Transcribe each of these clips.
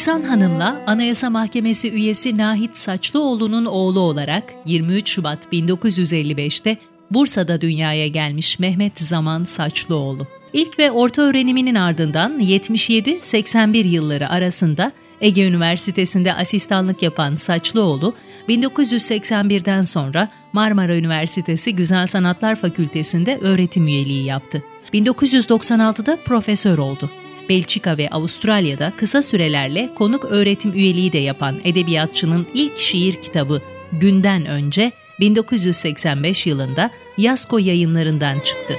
Rüksan Hanım'la Anayasa Mahkemesi üyesi Nahit Saçlıoğlu'nun oğlu olarak 23 Şubat 1955'te Bursa'da dünyaya gelmiş Mehmet Zaman Saçlıoğlu. İlk ve orta öğreniminin ardından 77-81 yılları arasında Ege Üniversitesi'nde asistanlık yapan Saçlıoğlu, 1981'den sonra Marmara Üniversitesi Güzel Sanatlar Fakültesi'nde öğretim üyeliği yaptı. 1996'da profesör oldu. Belçika ve Avustralya'da kısa sürelerle konuk öğretim üyeliği de yapan edebiyatçının ilk şiir kitabı Günden Önce 1985 yılında Yasko yayınlarından çıktı.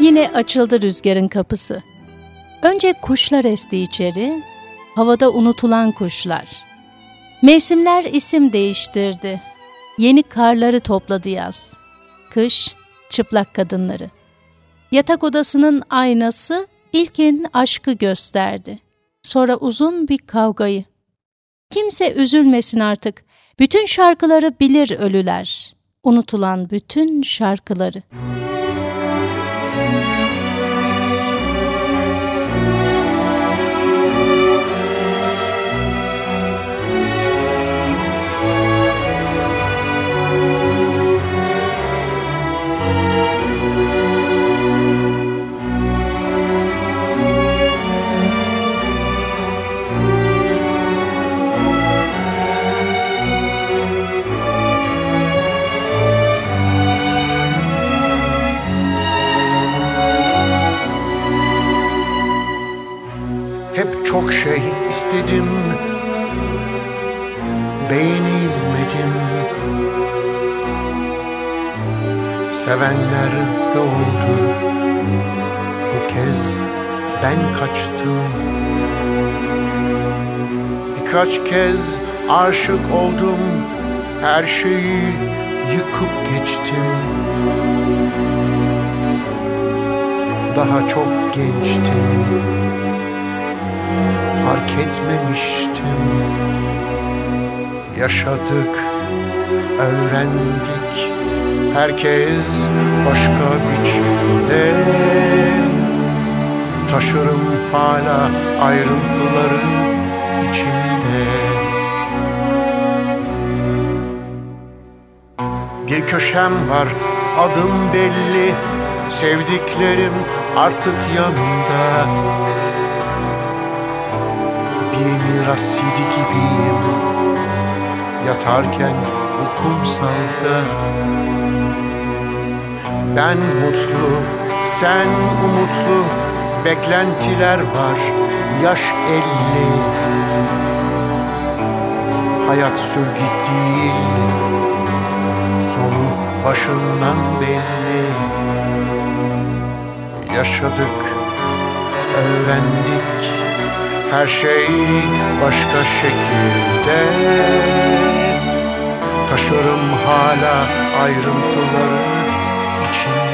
Yine açıldı rüzgarın kapısı. Önce kuşlar esti içeri, havada unutulan kuşlar. Mevsimler isim değiştirdi. Yeni karları topladı yaz. Kış, çıplak kadınları. Yatak odasının aynası ilkin aşkı gösterdi. Sonra uzun bir kavgayı. Kimse üzülmesin artık. Bütün şarkıları bilir ölüler. Unutulan bütün şarkıları. Çok şey istedim Beğenilmedim. Sevenler de oldu. Bu kez ben kaçtım. Birkaç kez aşık oldum. Her şeyi yıkıp geçtim. Daha çok gençtim fark etmemiştim. Yaşadık, öğrendik. Herkes başka biçimde. Taşırım hala ayrıntıları içimde. Bir köşem var adım belli. Sevdiklerim artık yanımda miras yedi gibiyim. Yatarken bu kumsalda Ben mutlu, sen umutlu Beklentiler var, yaş elli. Hayat sürgüt değil Sonu başından belli. Yaşadık, öğrendik her şey başka şekilde. Taşırım hala ayrıntıları içinde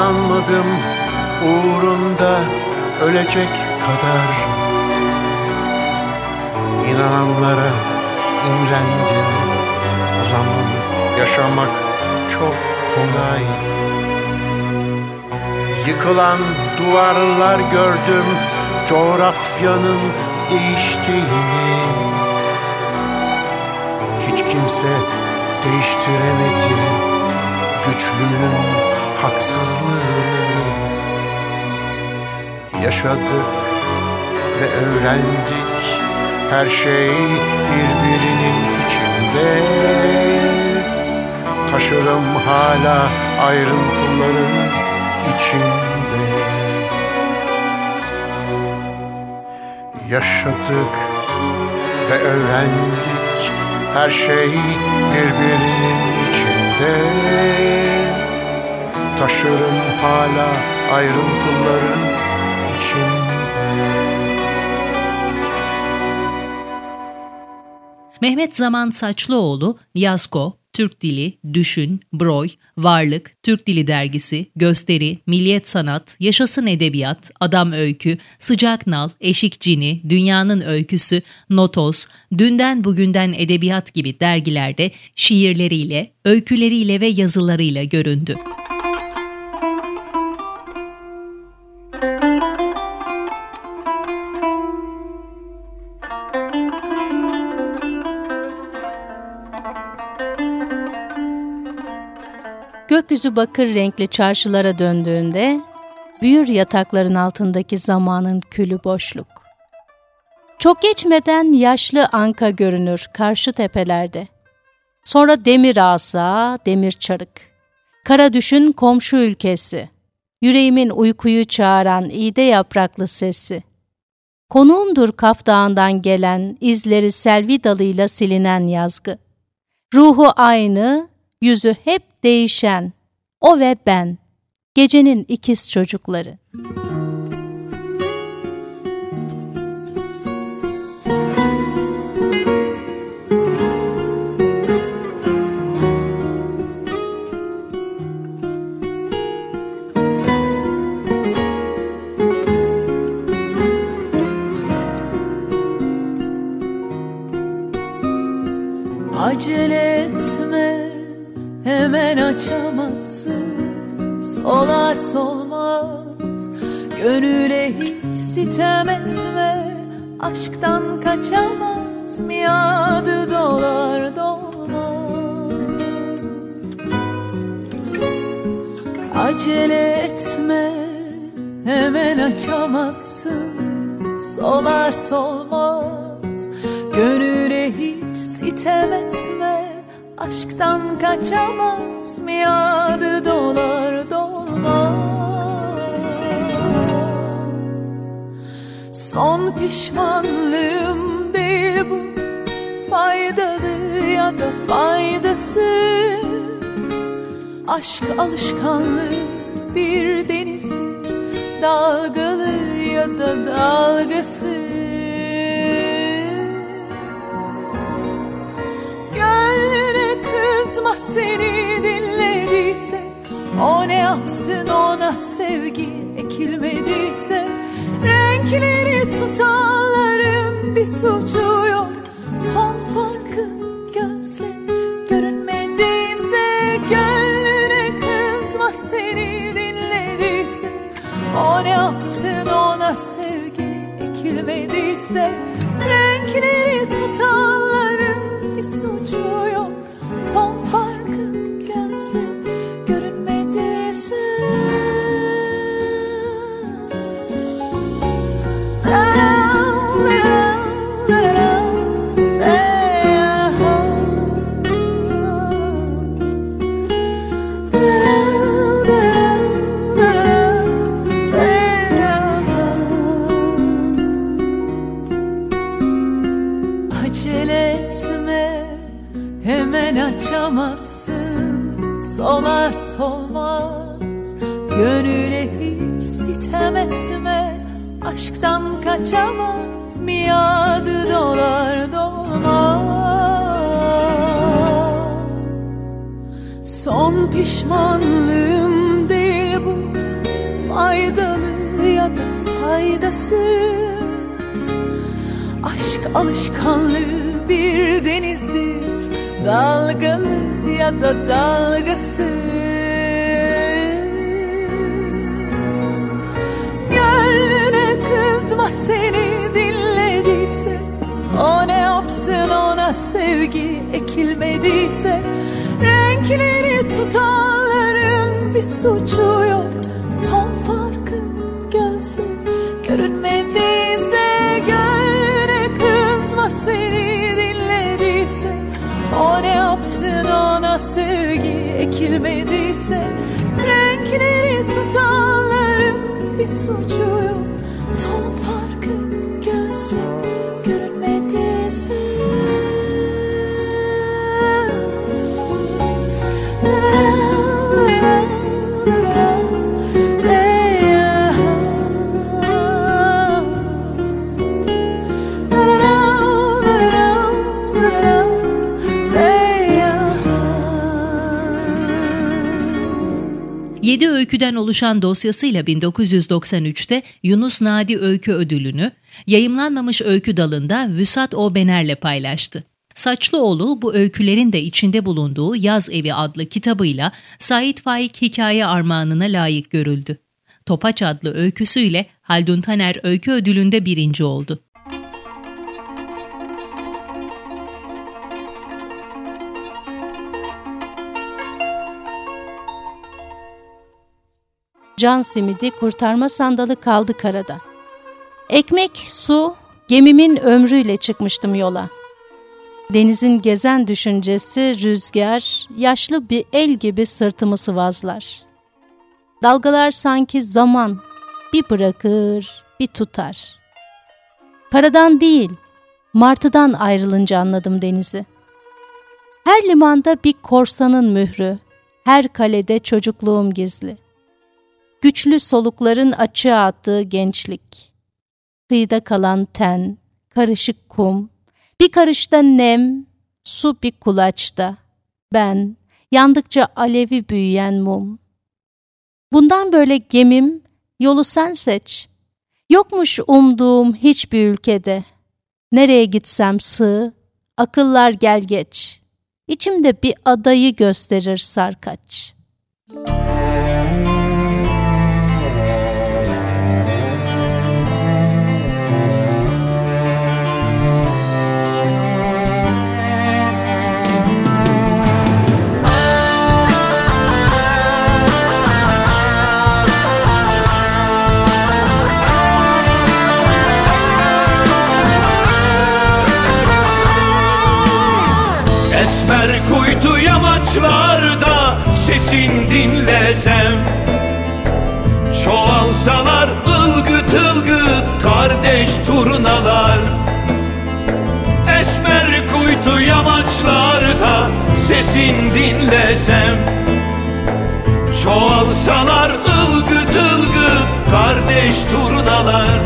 inanmadım uğrunda ölecek kadar. İnananlara imrendim O zaman yaşamak çok kolay. Yıkılan duvarlar gördüm Coğrafyanın değiştiğini. Hiç kimse değiştiremedi güçlünün haksızlığını yaşadık ve öğrendik. Her şey birbirinin içinde. Taşırım hala ayrıntıları içinde. Yaşadık ve öğrendik. Her şey birbirinin içinde Taşırım hala ayrıntıları içinde Mehmet Zaman Saçlıoğlu, Yasko, Türk Dili, Düşün, Broy, Varlık, Türk Dili Dergisi, Gösteri, Milliyet Sanat, Yaşasın Edebiyat, Adam Öykü, Sıcak Nal, Eşik Cini, Dünyanın Öyküsü, Notos, Dünden Bugünden Edebiyat gibi dergilerde şiirleriyle, öyküleriyle ve yazılarıyla göründü. Gökyüzü bakır renkli çarşılara döndüğünde, büyür yatakların altındaki zamanın külü boşluk. Çok geçmeden yaşlı Anka görünür karşı tepelerde. Sonra demir asa, demir çarık. Kara düşün komşu ülkesi. Yüreğimin uykuyu çağıran iğde yapraklı sesi. Konuğumdur Kaf Dağı'ndan gelen, izleri selvi dalıyla silinen yazgı. Ruhu aynı, yüzü hep değişen, o ve ben, gecenin ikiz çocukları. Acele açamazsın. Solar solmaz gönüle hiç sitem etme. Aşktan kaçamaz miadı dolar dolmaz. Acele etme hemen açamazsın. Solar solmaz gönüle hiç sitem etme. Aşktan kaçamaz miadı dolar dolmaz. Son pişmanlığım değil bu Faydalı ya da faydasız. Aşk alışkanlığı bir denizdir Dalgalı ya da dalgasız. Kızma seni dinlediyse O ne yapsın ona sevgi ekilmediyse Renkleri tutanların bir suçu yok. Son farkı gözle görünmediyse Gönlüne kızma seni dinlediyse. O ne yapsın ona sevgi ekilmediyse Son pişmanlığım değil bu. Faydalı ya da faydasız. Aşk alışkanlığı bir denizdir. Dalgalı ya da dalgasız. Kızma seni dinlediyse. O ne yapsın ona sevgi ekilmediyse Renkleri tutanların bir suçu yok. Ton farkı gözle Görünmediyse göre kızma seni dinlediyse. O ne yapsın ona sevgi ekilmediyse. Renkleri tutanların bir suçu yok. Ton farkı öyküden oluşan dosyasıyla 1993'te Yunus Nadi Öykü Ödülünü, yayımlanmamış öykü dalında Vüsat O Bener'le paylaştı. Saçlıoğlu bu öykülerin de içinde bulunduğu Yaz Evi adlı kitabıyla Sait Faik Hikaye Armağanına layık görüldü. Topaç adlı öyküsüyle Haldun Taner Öykü Ödülü'nde birinci oldu. Can simidi kurtarma sandalı kaldı karada. Ekmek, su, gemimin ömrüyle çıkmıştım yola. Denizin gezen düşüncesi rüzgar, yaşlı bir el gibi sırtımı sıvazlar. Dalgalar sanki zaman, bir bırakır, bir tutar. Karadan değil, martıdan ayrılınca anladım denizi. Her limanda bir korsanın mührü, her kalede çocukluğum gizli. Güçlü solukların açığa attığı gençlik. Kıyıda kalan ten, karışık kum, bir karışta nem, su bir kulaçta. Ben, yandıkça alevi büyüyen mum. Bundan böyle gemim, yolu sen seç. Yokmuş umduğum hiçbir ülkede. Nereye gitsem sığ, akıllar gel geç. İçimde bir adayı gösterir sarkaç.'' Esmer kuytu yamaçlarda sesin dinlesem Çoğalsalar ılgıt ılgıt kardeş turnalar. Esmer kuytu yamaçlarda sesin dinlesem Çoğalsalar ılgıt ılgıt kardeş turnalar.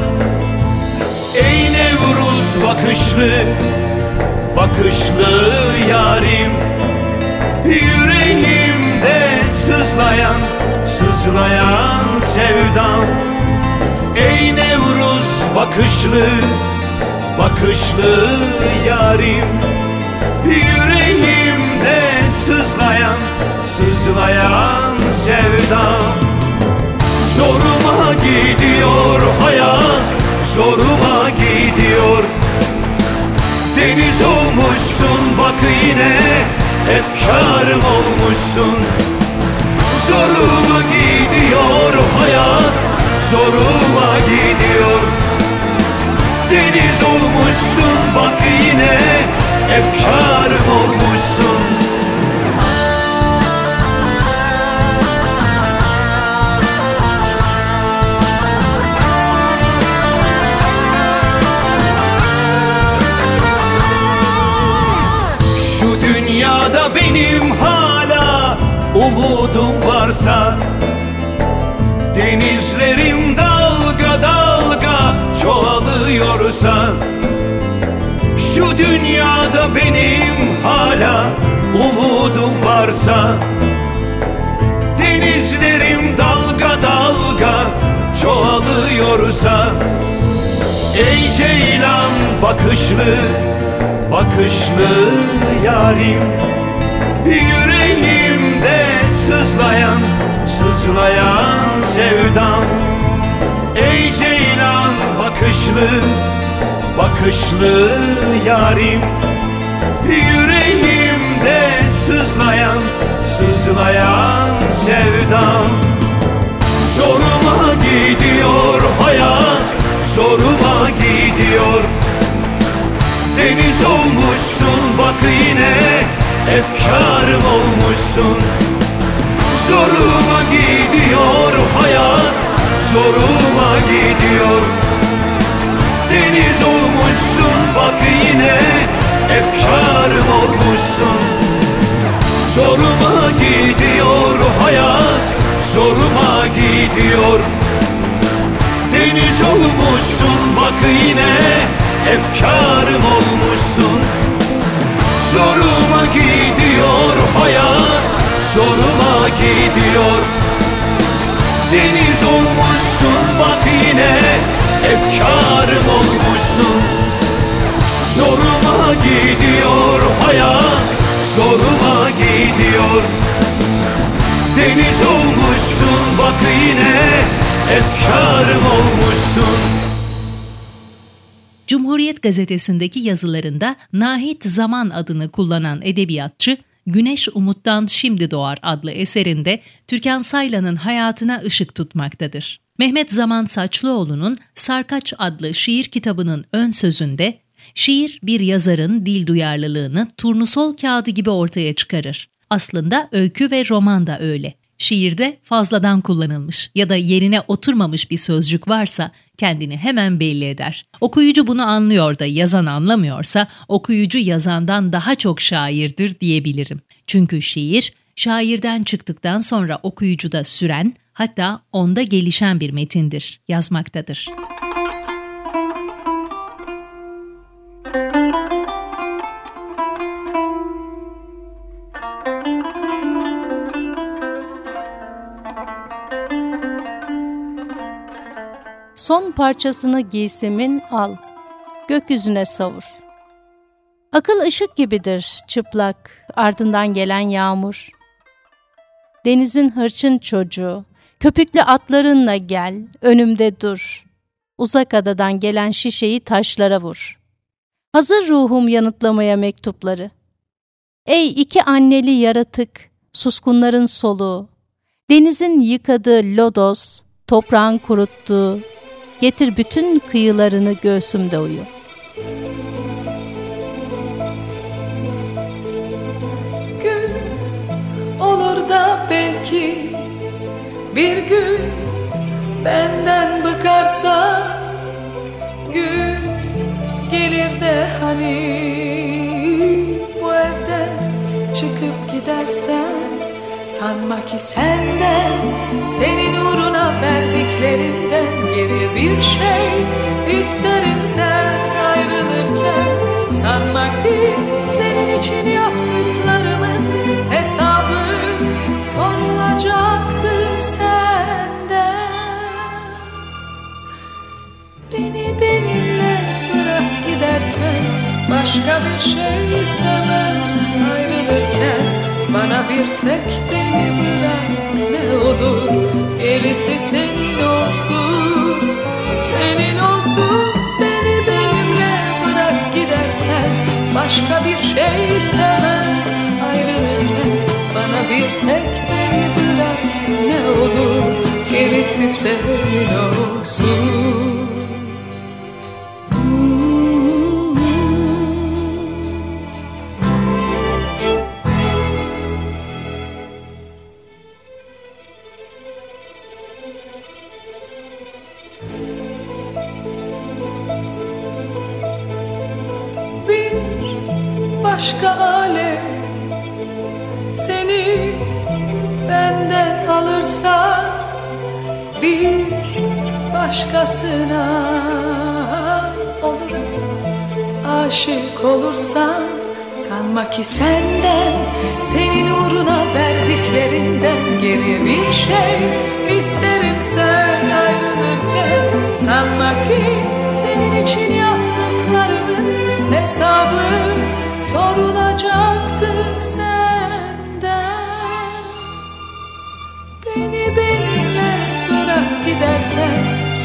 Ey Nevruz bakışlı bakışlı yarim Yüreğimde sızlayan, sızlayan sevdam. Ey Nevruz bakışlı, bakışlı yarim Yüreğimde sızlayan, sızlayan sevdam. Zoruma gidiyor hayat, zoruma gidiyor Deniz olmuşsun bak yine Efkarım olmuşsun. Zoruma gidiyor hayat Zoruma gidiyor. Deniz olmuşsun bak yine Efkarım olmuşsun umudum varsa Denizlerim dalga dalga çoğalıyorsa Şu dünyada benim hala umudum varsa Denizlerim dalga dalga çoğalıyorsa Ey ceylan bakışlı bakışlı yarim Yüreğimde sızlayan, sızlayan sevdam. Ey ceylan bakışlı, bakışlı yarim. Yüreğimde sızlayan, sızlayan sevdam. Zoruma gidiyor hayat, zoruma gidiyor. Deniz olmuşsun bak yine Efkarım olmuş olmuşsun Zoruma gidiyor hayat Zoruma gidiyor. Deniz olmuşsun bak yine Efkarım olmuşsun. Zoruma gidiyor hayat Zoruma gidiyor. Deniz olmuşsun bak yine Efkarım olmuşsun. Zoruma gidiyor hayat Zoruma gidiyor. Deniz olmuşsun bak yine Efkarım olmuşsun. Zoruma gidiyor hayat Zoruma gidiyor. Deniz olmuşsun bak yine Efkarım olmuşsun. Cumhuriyet gazetesindeki yazılarında Nahit Zaman adını kullanan edebiyatçı, Güneş Umut'tan Şimdi Doğar adlı eserinde Türkan Saylan'ın hayatına ışık tutmaktadır. Mehmet Zaman Saçlıoğlu'nun Sarkaç adlı şiir kitabının ön sözünde, şiir bir yazarın dil duyarlılığını turnusol kağıdı gibi ortaya çıkarır. Aslında öykü ve roman da öyle. Şiirde fazladan kullanılmış ya da yerine oturmamış bir sözcük varsa kendini hemen belli eder. Okuyucu bunu anlıyor da yazan anlamıyorsa okuyucu yazandan daha çok şairdir diyebilirim. Çünkü şiir şairden çıktıktan sonra okuyucuda süren hatta onda gelişen bir metindir, yazmaktadır. Son parçasını giysimin al, gökyüzüne savur. Akıl ışık gibidir, çıplak, ardından gelen yağmur. Denizin hırçın çocuğu, köpüklü atlarınla gel, önümde dur. Uzak adadan gelen şişeyi taşlara vur. Hazır ruhum yanıtlamaya mektupları. Ey iki anneli yaratık, suskunların soluğu, denizin yıkadığı lodos, toprağın kuruttuğu, getir bütün kıyılarını göğsümde uyu. Gün olur da belki bir gün benden bıkarsa gün gelir de hani bu evden çıkıp gidersen sanma ki senden senin uğruna verdiklerimden geriye bir şey isterim. Sen ayrılırken sanma ki senin için bir tek beni bırak ne olur. Gerisi senin olsun Senin olsun. Beni benimle bırak giderken Başka bir şey istemem. Ayrılırken Bana bir tek beni bırak ne olur. Gerisi senin olsun başka alem seni benden alırsa bir başkasına olurum. Aşık olursan sanma ki senden senin uğruna verdiklerimden geriye bir şey isterim. Sen ayrılırken sanma ki senin için yaptıklarımın hesabı sorulacaktır senden. Beni benimle bırak giderken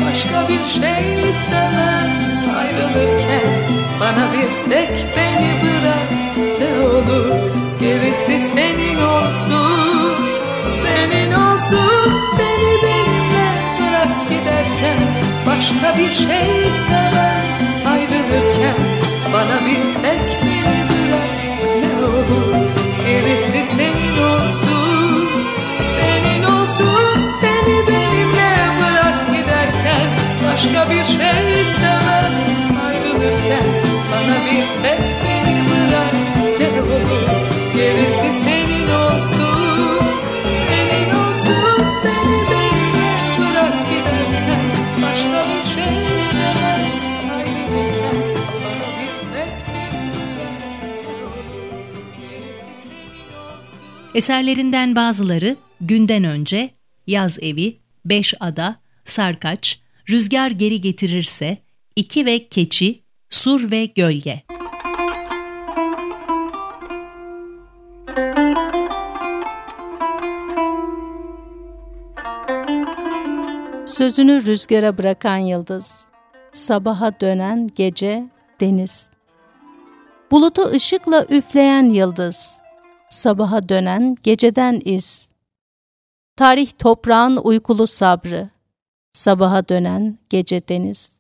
Başka bir şey istemem. Ayrılırken Bana bir tek beni bırak. Ne olur Gerisi senin olsun Senin olsun. Beni benimle bırak giderken Başka bir şey istemem. Ayrılırken Bana bir tek Hepsi senin olsun Senin olsun. Beni benimle bırak giderken Başka bir şey istemem. Ayrılırken bana bir tek Eserlerinden bazıları Günden Önce, Yaz Evi, Beş Ada, Sarkaç, Rüzgar Geri Getirirse, İki ve Keçi, Sur ve Gölge. Sözünü rüzgara bırakan yıldız, sabaha dönen gece, deniz. Bulutu ışıkla üfleyen yıldız, sabaha dönen geceden iz. Tarih toprağın uykulu sabrı, sabaha dönen gece deniz.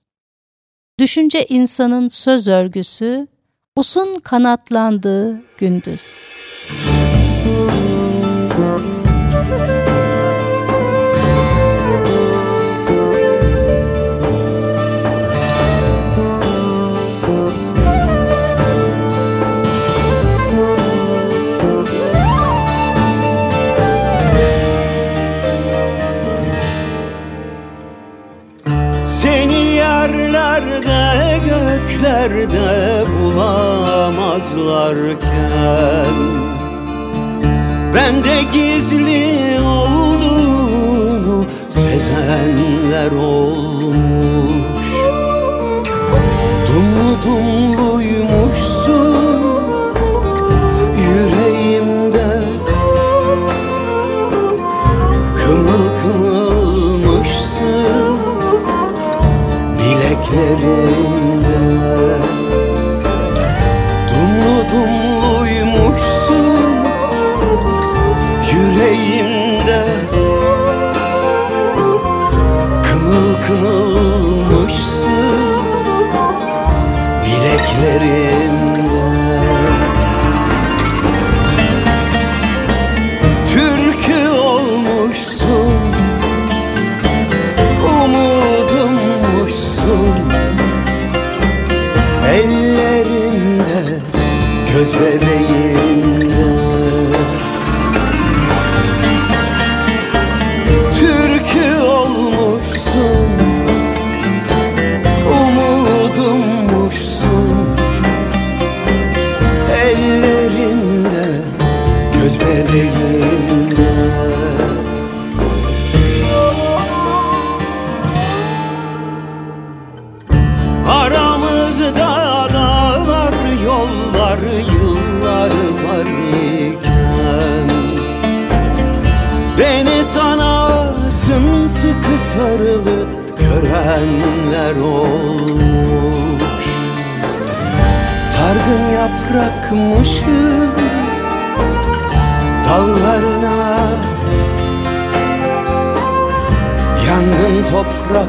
Düşünce insanın söz örgüsü, usun kanatlandığı gündüz. Müzik göklerde bulamazlarken Ben de gizli olduğunu sezenler olmuş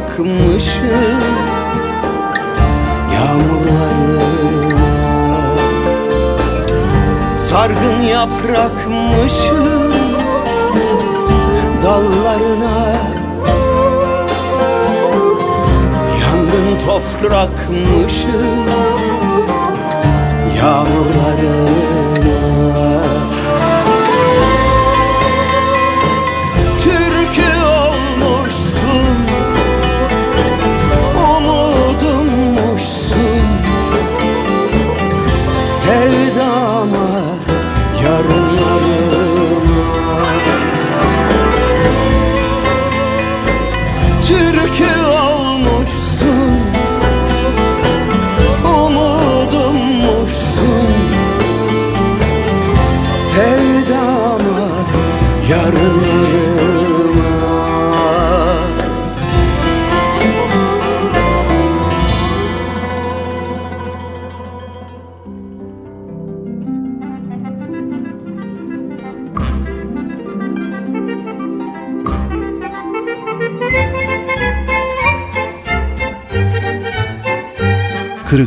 toprakmışım yağmurlarına. Sargın yaprakmışım dallarına. Toprakmışım Yağmurlarına